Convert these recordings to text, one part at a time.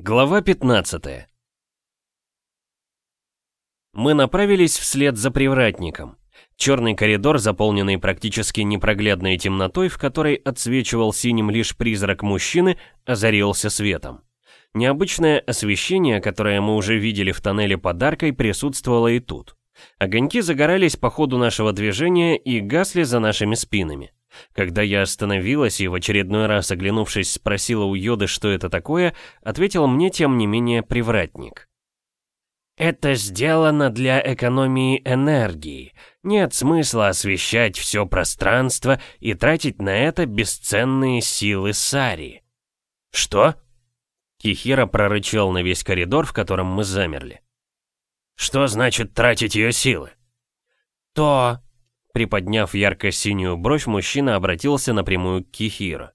Глава 15 Мы направились вслед за привратником. Черный коридор, заполненный практически непроглядной темнотой, в которой отсвечивал синим лишь призрак мужчины, озарился светом. Необычное освещение, которое мы уже видели в тоннеле подаркой, присутствовало и тут. Огоньки загорались по ходу нашего движения и гасли за нашими спинами. Когда я остановилась и в очередной раз оглянувшись спросила у Йоды, что это такое, ответил мне тем не менее привратник. «Это сделано для экономии энергии. Нет смысла освещать все пространство и тратить на это бесценные силы Сари». «Что?» Кихира прорычал на весь коридор, в котором мы замерли. «Что значит тратить ее силы?» «То, Приподняв ярко-синюю бровь, мужчина обратился напрямую к Кихиро.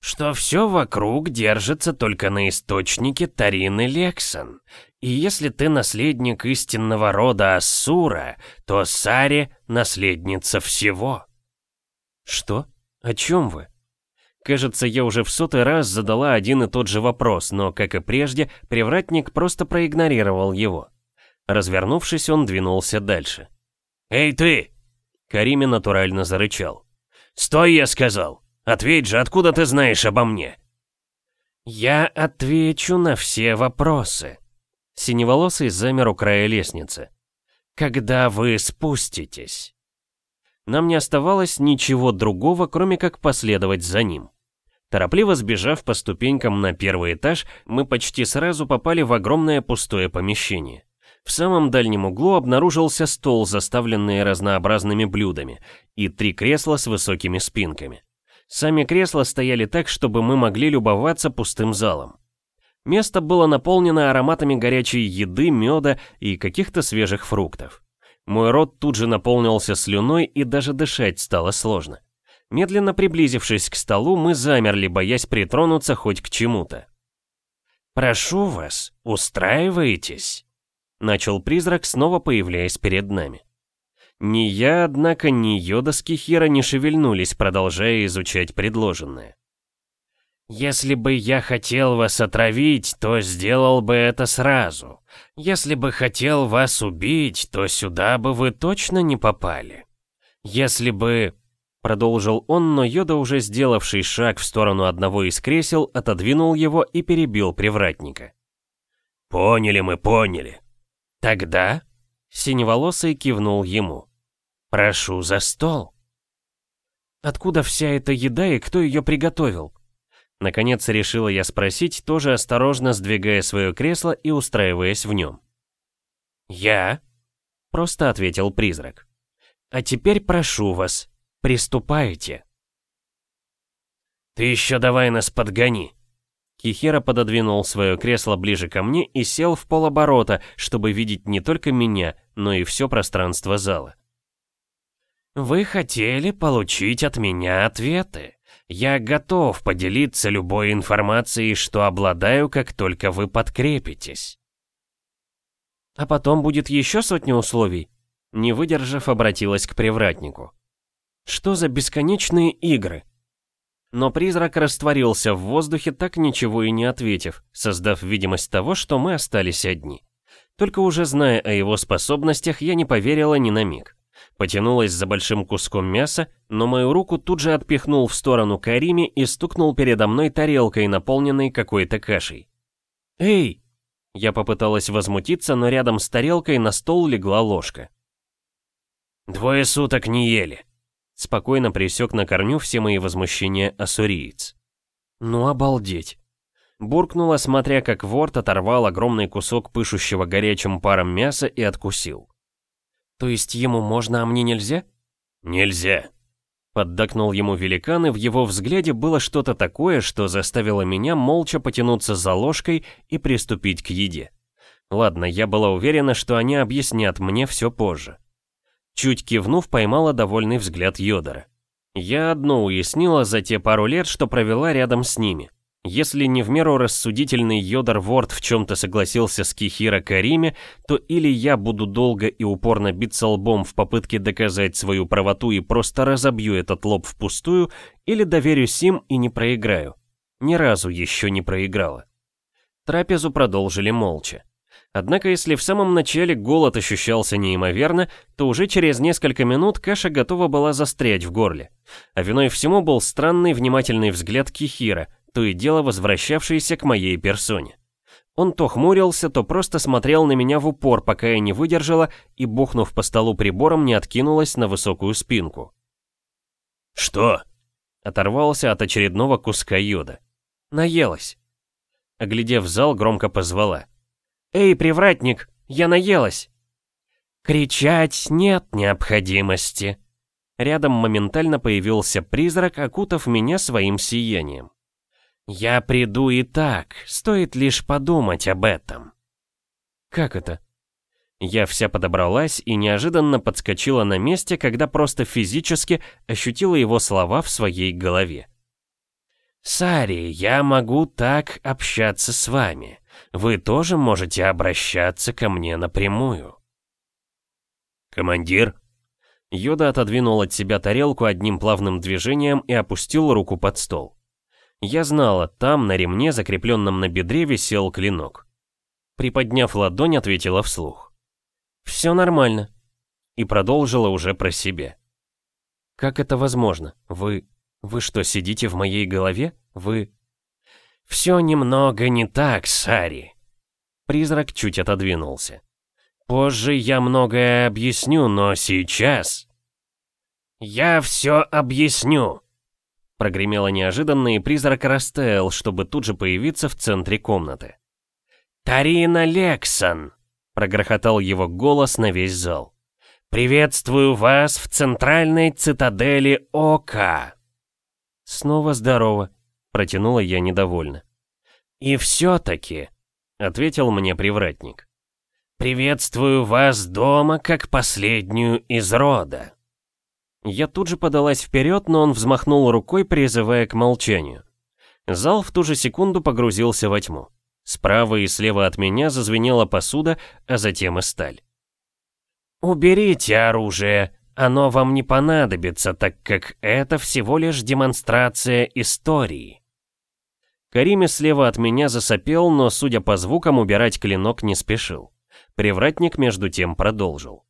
«Что все вокруг держится только на источнике Тарины Лексон. И если ты наследник истинного рода Ассура, то Сари — наследница всего». «Что? О чем вы?» Кажется, я уже в сотый раз задала один и тот же вопрос, но, как и прежде, привратник просто проигнорировал его. Развернувшись, он двинулся дальше. «Эй ты!» Кариме натурально зарычал. «Стой, я сказал! Ответь же, откуда ты знаешь обо мне?» «Я отвечу на все вопросы». Синеволосый замер у края лестницы. «Когда вы спуститесь?» Нам не оставалось ничего другого, кроме как последовать за ним. Торопливо сбежав по ступенькам на первый этаж, мы почти сразу попали в огромное пустое помещение. В самом дальнем углу обнаружился стол, заставленный разнообразными блюдами, и три кресла с высокими спинками. Сами кресла стояли так, чтобы мы могли любоваться пустым залом. Место было наполнено ароматами горячей еды, меда и каких-то свежих фруктов. Мой рот тут же наполнился слюной и даже дышать стало сложно. Медленно приблизившись к столу, мы замерли, боясь притронуться хоть к чему-то. «Прошу вас, устраивайтесь?» Начал призрак, снова появляясь перед нами. Ни я, однако, ни Йода с Кихира не шевельнулись, продолжая изучать предложенное. «Если бы я хотел вас отравить, то сделал бы это сразу. Если бы хотел вас убить, то сюда бы вы точно не попали. Если бы...» Продолжил он, но Йода, уже сделавший шаг в сторону одного из кресел, отодвинул его и перебил привратника. «Поняли мы, поняли. «Тогда?» — синеволосый кивнул ему. «Прошу за стол». «Откуда вся эта еда и кто ее приготовил?» Наконец решила я спросить, тоже осторожно сдвигая свое кресло и устраиваясь в нем. «Я?» — просто ответил призрак. «А теперь прошу вас, приступайте». «Ты еще давай нас подгони», Кихера пододвинул свое кресло ближе ко мне и сел в полоборота, чтобы видеть не только меня, но и все пространство зала. «Вы хотели получить от меня ответы. Я готов поделиться любой информацией, что обладаю, как только вы подкрепитесь». «А потом будет еще сотня условий?» Не выдержав, обратилась к привратнику. «Что за бесконечные игры?» Но призрак растворился в воздухе, так ничего и не ответив, создав видимость того, что мы остались одни. Только уже зная о его способностях, я не поверила ни на миг. Потянулась за большим куском мяса, но мою руку тут же отпихнул в сторону Карими и стукнул передо мной тарелкой, наполненной какой-то кашей. «Эй!» Я попыталась возмутиться, но рядом с тарелкой на стол легла ложка. «Двое суток не ели», Спокойно пресек на корню все мои возмущения ассуриец. Ну обалдеть. Буркнула, смотря как ворт оторвал огромный кусок пышущего горячим паром мяса и откусил. То есть ему можно, а мне нельзя? Нельзя. Поддакнул ему великан, и в его взгляде было что-то такое, что заставило меня молча потянуться за ложкой и приступить к еде. Ладно, я была уверена, что они объяснят мне все позже. Чуть кивнув, поймала довольный взгляд Йодора. Я одно уяснила за те пару лет, что провела рядом с ними. Если не в меру рассудительный Йодор Ворд в чем-то согласился с Кихира Кариме, то или я буду долго и упорно биться лбом в попытке доказать свою правоту и просто разобью этот лоб впустую, или доверюсь им и не проиграю. Ни разу еще не проиграла. Трапезу продолжили молча. Однако если в самом начале голод ощущался неимоверно, то уже через несколько минут каша готова была застрять в горле. А виной всему был странный внимательный взгляд Кихира, то и дело возвращавшийся к моей персоне. Он то хмурился, то просто смотрел на меня в упор, пока я не выдержала и, бухнув по столу прибором, не откинулась на высокую спинку. «Что?» Оторвался от очередного куска йода. Наелась. Оглядев зал, громко позвала. «Эй, привратник, я наелась!» «Кричать нет необходимости!» Рядом моментально появился призрак, окутав меня своим сиянием. «Я приду и так, стоит лишь подумать об этом». «Как это?» Я вся подобралась и неожиданно подскочила на месте, когда просто физически ощутила его слова в своей голове. «Сари, я могу так общаться с вами. Вы тоже можете обращаться ко мне напрямую». «Командир?» Йода отодвинул от себя тарелку одним плавным движением и опустил руку под стол. Я знала, там, на ремне, закрепленном на бедре, висел клинок. Приподняв ладонь, ответила вслух. «Все нормально». И продолжила уже про себя. «Как это возможно? Вы... вы что, сидите в моей голове? Вы...» «Все немного не так, Сари». Призрак чуть отодвинулся. «Позже я многое объясню, но сейчас...» «Я все объясню», Прогремело неожиданно, и призрак растаял, чтобы тут же появиться в центре комнаты. «Тарина Лексон!» — прогрохотал его голос на весь зал. «Приветствую вас в центральной цитадели Ока!» «Снова здорово», — протянула я недовольно. «И все-таки», — ответил мне привратник, «приветствую вас дома как последнюю из рода». Я тут же подалась вперед, но он взмахнул рукой, призывая к молчанию. Зал в ту же секунду погрузился во тьму. Справа и слева от меня зазвенела посуда, а затем и сталь. «Уберите оружие, оно вам не понадобится, так как это всего лишь демонстрация истории». Кариме слева от меня засопел, но, судя по звукам, убирать клинок не спешил. Привратник между тем продолжил.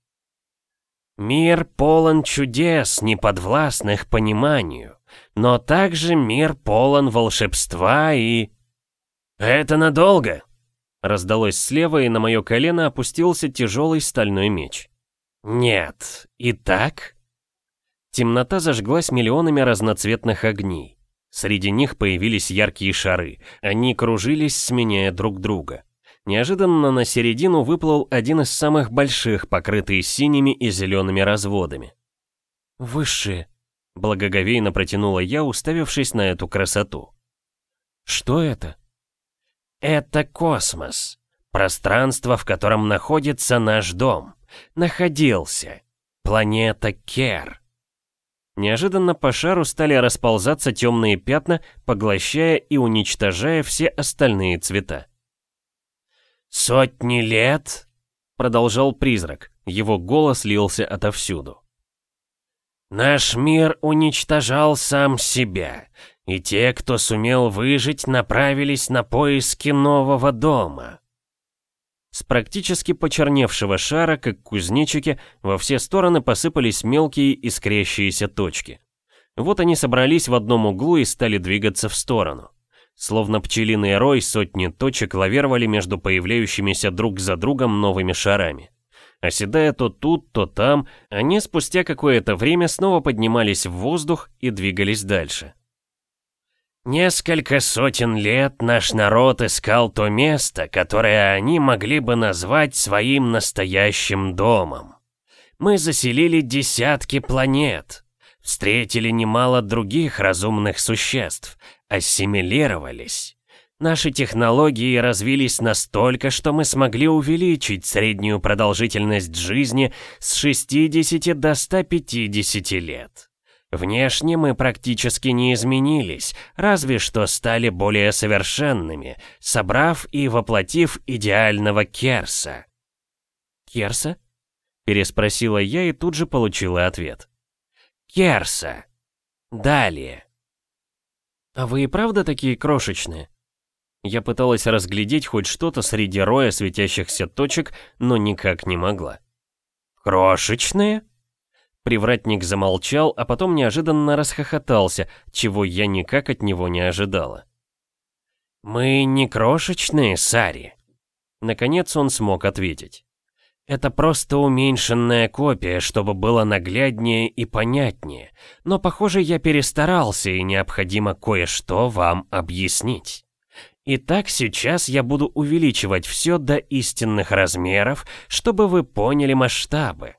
Мир полон чудес, неподвластных пониманию, но также мир полон волшебства и... «Это надолго?» Раздалось слева, и на мое колено опустился тяжелый стальной меч. «Нет, и так?» Темнота зажглась миллионами разноцветных огней. Среди них появились яркие шары. Они кружились, сменяя друг друга. Неожиданно на середину выплыл один из самых больших, покрытый синими и зелеными разводами. «Высшие», — благоговейно протянула я, уставившись на эту красоту. «Что это?» «Это космос. Пространство, в котором находится наш дом. Находился. Планета Кер». Неожиданно по шару стали расползаться темные пятна, поглощая и уничтожая все остальные цвета. «Сотни лет?» — продолжал призрак. Его голос лился отовсюду. «Наш мир уничтожал сам себя, и те, кто сумел выжить, направились на поиски нового дома». С практически почерневшего шара, как кузнечики, во все стороны посыпались мелкие искрящиеся точки. Вот они собрались в одном углу и стали двигаться в сторону. Словно пчелиный рой, сотни точек лавировали между появляющимися друг за другом новыми шарами. Оседая то тут, то там, они спустя какое-то время снова поднимались в воздух и двигались дальше. Несколько сотен лет наш народ искал то место, которое они могли бы назвать своим настоящим домом. Мы заселили десятки планет, встретили немало других разумных существ, ассимилировались. Наши технологии развились настолько, что мы смогли увеличить среднюю продолжительность жизни с 60 до 150 лет. Внешне мы практически не изменились, разве что стали более совершенными, собрав и воплотив идеального Керса. «Керса?» — переспросила я и тут же получила ответ. «Керса. Далее». «А вы и правда такие крошечные?» Я пыталась разглядеть хоть что-то среди роя светящихся точек, но никак не могла. «Крошечные?» Привратник замолчал, а потом неожиданно расхохотался, чего я никак от него не ожидала. «Мы не крошечные, Сари!» Наконец он смог ответить. Это просто уменьшенная копия, чтобы было нагляднее и понятнее. Но, похоже, я перестарался, и необходимо кое-что вам объяснить. Итак, сейчас я буду увеличивать все до истинных размеров, чтобы вы поняли масштабы.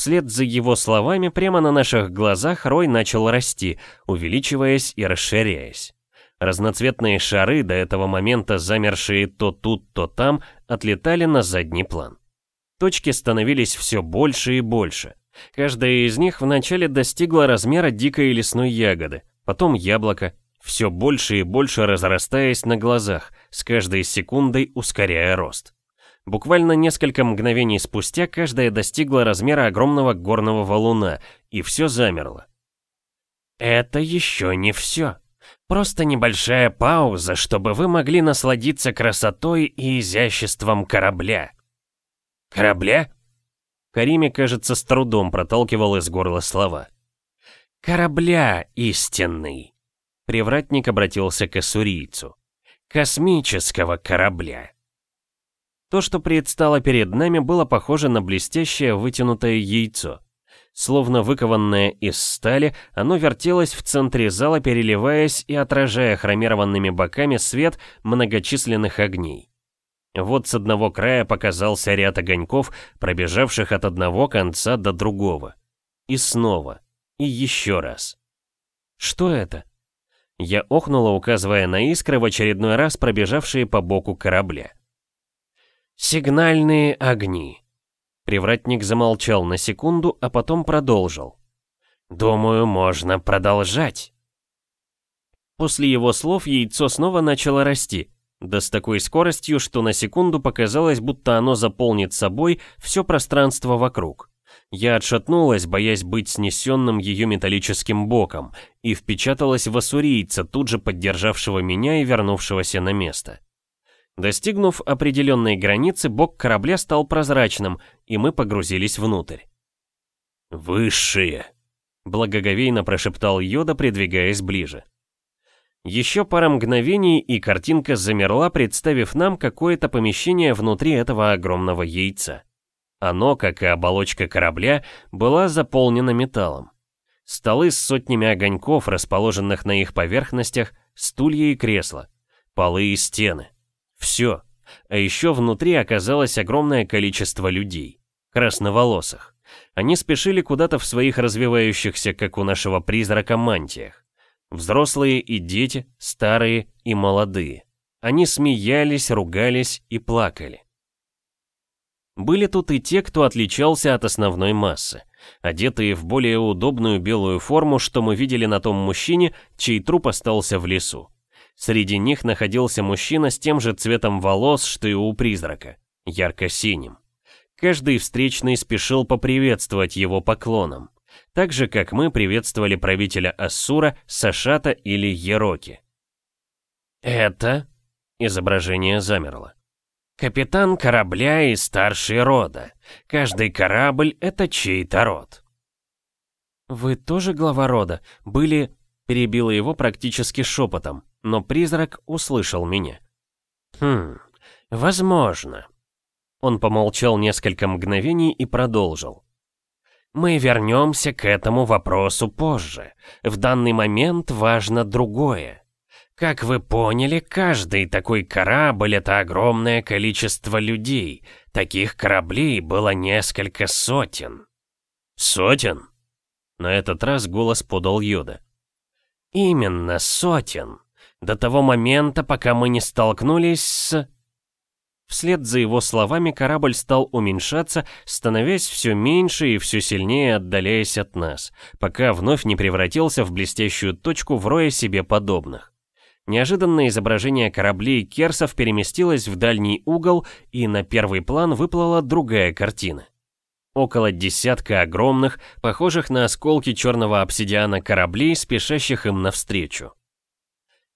Вслед за его словами прямо на наших глазах рой начал расти, увеличиваясь и расширяясь. Разноцветные шары, до этого момента замершие то тут, то там, отлетали на задний план. Точки становились все больше и больше. Каждая из них вначале достигла размера дикой лесной ягоды, потом яблоко, все больше и больше разрастаясь на глазах, с каждой секундой ускоряя рост. Буквально несколько мгновений спустя каждая достигла размера огромного горного валуна, и все замерло. «Это еще не все», Просто небольшая пауза, чтобы вы могли насладиться красотой и изяществом корабля. Корабля? Кариме, кажется, с трудом проталкивал из горла слова. Корабля истинный. Привратник обратился к ассурийцу. Космического корабля. То, что предстало перед нами, было похоже на блестящее вытянутое яйцо. Словно выкованное из стали, оно вертелось в центре зала, переливаясь и отражая хромированными боками свет многочисленных огней. Вот с одного края показался ряд огоньков, пробежавших от одного конца до другого. И снова. И еще раз. Что это? Я охнула, указывая на искры, в очередной раз пробежавшие по боку корабля. «Сигнальные огни», Привратник замолчал на секунду, а потом продолжил. «Думаю, можно продолжать». После его слов яйцо снова начало расти, да с такой скоростью, что на секунду показалось, будто оно заполнит собой все пространство вокруг. Я отшатнулась, боясь быть снесенным ее металлическим боком, и впечаталась в ассурийца, тут же поддержавшего меня и вернувшегося на место. Достигнув определенной границы, бок корабля стал прозрачным, и мы погрузились внутрь. «Высшие!» — благоговейно прошептал Йода, придвигаясь ближе. Еще пара мгновений, и картинка замерла, представив нам какое-то помещение внутри этого огромного яйца. Оно, как и оболочка корабля, было заполнено металлом. Столы с сотнями огоньков, расположенных на их поверхностях, стулья и кресла, полы и стены — все. А еще внутри оказалось огромное количество людей. Красноволосых. Они спешили куда-то в своих развивающихся, как у нашего призрака, мантиях. Взрослые и дети, старые и молодые. Они смеялись, ругались и плакали. Были тут и те, кто отличался от основной массы, одетые в более удобную белую форму, что мы видели на том мужчине, чей труп остался в лесу. Среди них находился мужчина с тем же цветом волос, что и у призрака, ярко-синим. Каждый встречный спешил поприветствовать его поклоном, так же, как мы приветствовали правителя Ассура, Сашата или Ероки. «Это...» — изображение замерло. «Капитан корабля и старший рода. Каждый корабль — это чей-то род». «Вы тоже глава рода? Были...» — перебила его практически шепотом но призрак услышал меня. «Хм, возможно». Он помолчал несколько мгновений и продолжил. «Мы вернемся к этому вопросу позже. В данный момент важно другое. Как вы поняли, каждый такой корабль — это огромное количество людей. Таких кораблей было несколько сотен». «Сотен?» На этот раз голос подал Йода. «Именно сотен до того момента, пока мы не столкнулись с...» Вслед за его словами корабль стал уменьшаться, становясь все меньше и все сильнее отдаляясь от нас, пока вновь не превратился в блестящую точку в рое себе подобных. Неожиданно изображение кораблей Керсов переместилось в дальний угол, и на первый план выплыла другая картина. Около десятка огромных, похожих на осколки черного обсидиана кораблей, спешащих им навстречу.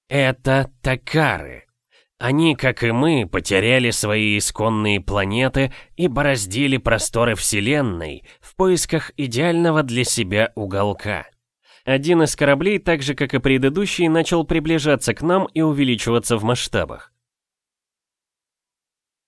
Это Такары. Они, как и мы, потеряли свои исконные планеты и бороздили просторы Вселенной в поисках идеального для себя уголка. Один из кораблей, так же как и предыдущий, начал приближаться к нам и увеличиваться в масштабах.